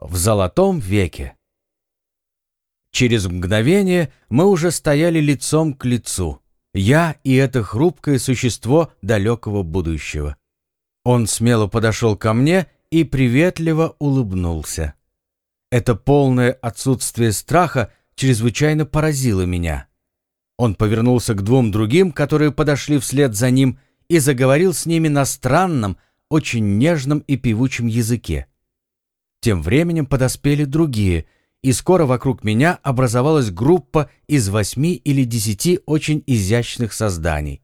В золотом веке. Через мгновение мы уже стояли лицом к лицу. Я и это хрупкое существо далекого будущего. Он смело подошел ко мне и приветливо улыбнулся. Это полное отсутствие страха чрезвычайно поразило меня. Он повернулся к двум другим, которые подошли вслед за ним, и заговорил с ними на странном, очень нежном и певучем языке. Тем временем подоспели другие, и скоро вокруг меня образовалась группа из восьми или десяти очень изящных созданий.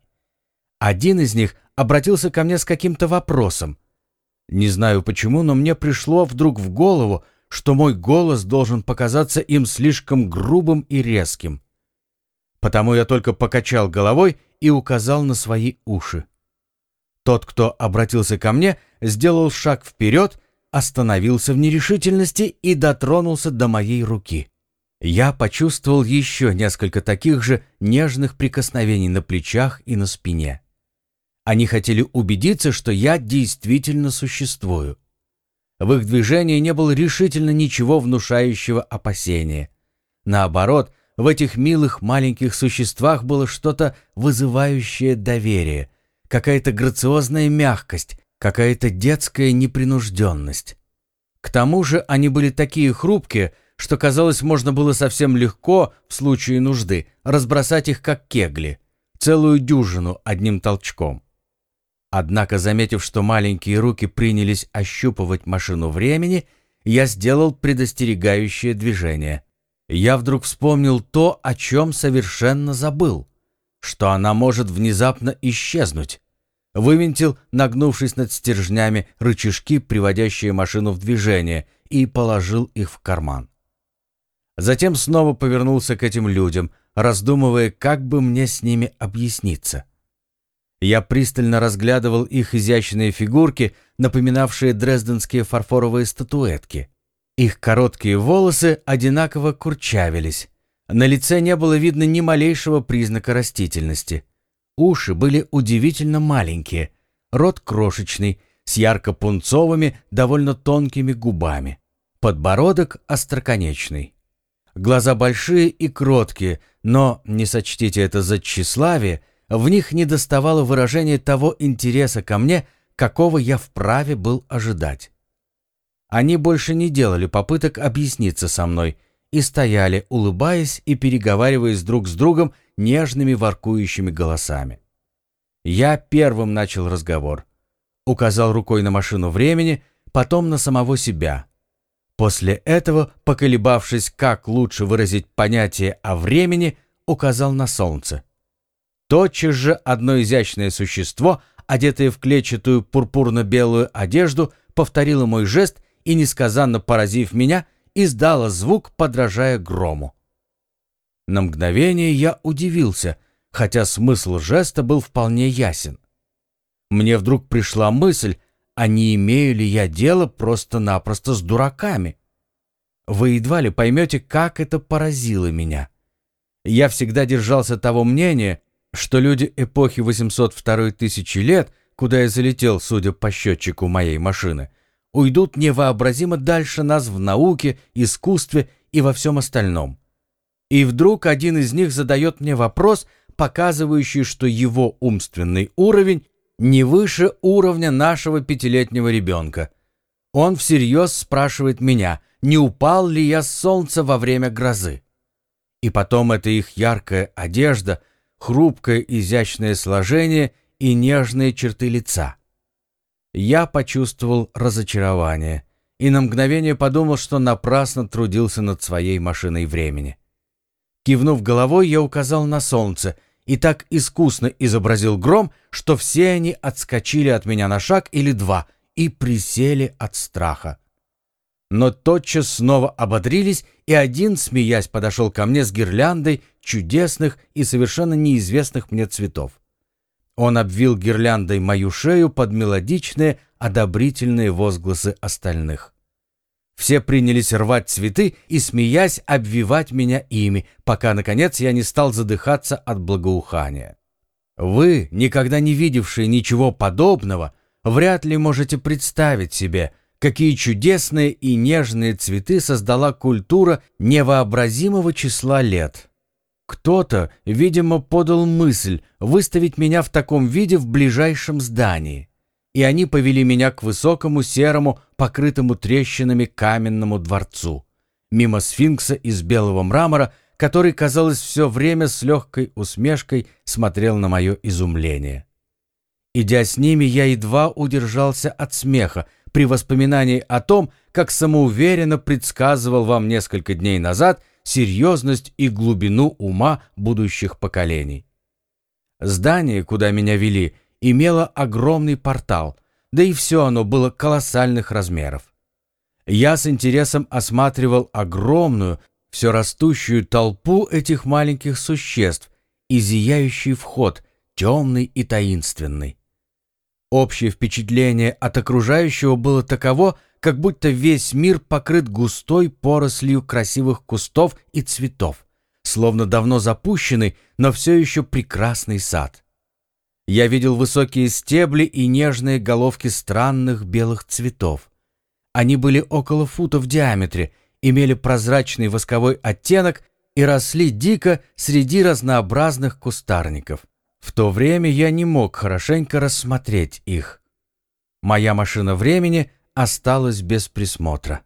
Один из них обратился ко мне с каким-то вопросом. Не знаю почему, но мне пришло вдруг в голову, что мой голос должен показаться им слишком грубым и резким. Потому я только покачал головой и указал на свои уши. Тот, кто обратился ко мне, сделал шаг вперед, остановился в нерешительности и дотронулся до моей руки. Я почувствовал еще несколько таких же нежных прикосновений на плечах и на спине. Они хотели убедиться, что я действительно существую. В их движении не было решительно ничего внушающего опасения. Наоборот, в этих милых маленьких существах было что-то вызывающее доверие, какая-то грациозная мягкость, какая-то детская непринужденность. К тому же они были такие хрупкие, что казалось, можно было совсем легко, в случае нужды, разбросать их как кегли, целую дюжину одним толчком. Однако, заметив, что маленькие руки принялись ощупывать машину времени, я сделал предостерегающее движение. Я вдруг вспомнил то, о чем совершенно забыл, что она может внезапно исчезнуть. Вывинтил, нагнувшись над стержнями, рычажки, приводящие машину в движение, и положил их в карман. Затем снова повернулся к этим людям, раздумывая, как бы мне с ними объясниться. Я пристально разглядывал их изящные фигурки, напоминавшие дрезденские фарфоровые статуэтки. Их короткие волосы одинаково курчавились. На лице не было видно ни малейшего признака растительности. Уши были удивительно маленькие, рот крошечный, с ярко-пунцовыми, довольно тонкими губами. Подбородок остроконечный. Глаза большие и кроткие, но, не сочтите это за тщеславие, в них не доставало выражения того интереса ко мне, какого я вправе был ожидать. Они больше не делали попыток объясниться со мной и стояли, улыбаясь и переговариваясь друг с другом нежными воркующими голосами. Я первым начал разговор. Указал рукой на машину времени, потом на самого себя. После этого, поколебавшись, как лучше выразить понятие о времени, указал на солнце. Тотчас же одно изящное существо, одетое в клетчатую пурпурно-белую одежду, повторило мой жест и, несказанно поразив меня, издало звук, подражая грому. На мгновение я удивился, хотя смысл жеста был вполне ясен. Мне вдруг пришла мысль, а не имею ли я дело просто-напросто с дураками? Вы едва ли поймете, как это поразило меня. Я всегда держался того мнения, что люди эпохи 802 тысячи лет, куда я залетел, судя по счетчику моей машины, уйдут невообразимо дальше нас в науке, искусстве и во всем остальном. И вдруг один из них задает мне вопрос, показывающий, что его умственный уровень не выше уровня нашего пятилетнего ребенка. Он всерьез спрашивает меня, не упал ли я с солнца во время грозы. И потом эта их яркая одежда – хрупкое изящное сложение и нежные черты лица. Я почувствовал разочарование и на мгновение подумал, что напрасно трудился над своей машиной времени. Кивнув головой, я указал на солнце и так искусно изобразил гром, что все они отскочили от меня на шаг или два и присели от страха но тотчас снова ободрились, и один, смеясь, подошел ко мне с гирляндой чудесных и совершенно неизвестных мне цветов. Он обвил гирляндой мою шею под мелодичные, одобрительные возгласы остальных. Все принялись рвать цветы и, смеясь, обвивать меня ими, пока, наконец, я не стал задыхаться от благоухания. Вы, никогда не видевшие ничего подобного, вряд ли можете представить себе, какие чудесные и нежные цветы создала культура невообразимого числа лет. Кто-то, видимо, подал мысль выставить меня в таком виде в ближайшем здании. И они повели меня к высокому серому, покрытому трещинами каменному дворцу, мимо сфинкса из белого мрамора, который, казалось, все время с легкой усмешкой смотрел на мое изумление. Идя с ними, я едва удержался от смеха при воспоминании о том, как самоуверенно предсказывал вам несколько дней назад серьезность и глубину ума будущих поколений. Здание, куда меня вели, имело огромный портал, да и все оно было колоссальных размеров. Я с интересом осматривал огромную, все растущую толпу этих маленьких существ и зияющий вход, темный и таинственный. Общее впечатление от окружающего было таково, как будто весь мир покрыт густой порослью красивых кустов и цветов, словно давно запущенный, но все еще прекрасный сад. Я видел высокие стебли и нежные головки странных белых цветов. Они были около фута в диаметре, имели прозрачный восковой оттенок и росли дико среди разнообразных кустарников. В то время я не мог хорошенько рассмотреть их. Моя машина времени осталась без присмотра.